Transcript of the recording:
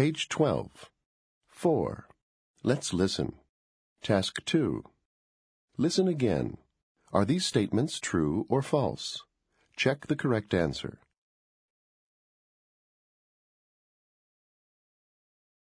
Page 12. 4. Let's listen. Task 2. Listen again. Are these statements true or false? Check the correct answer.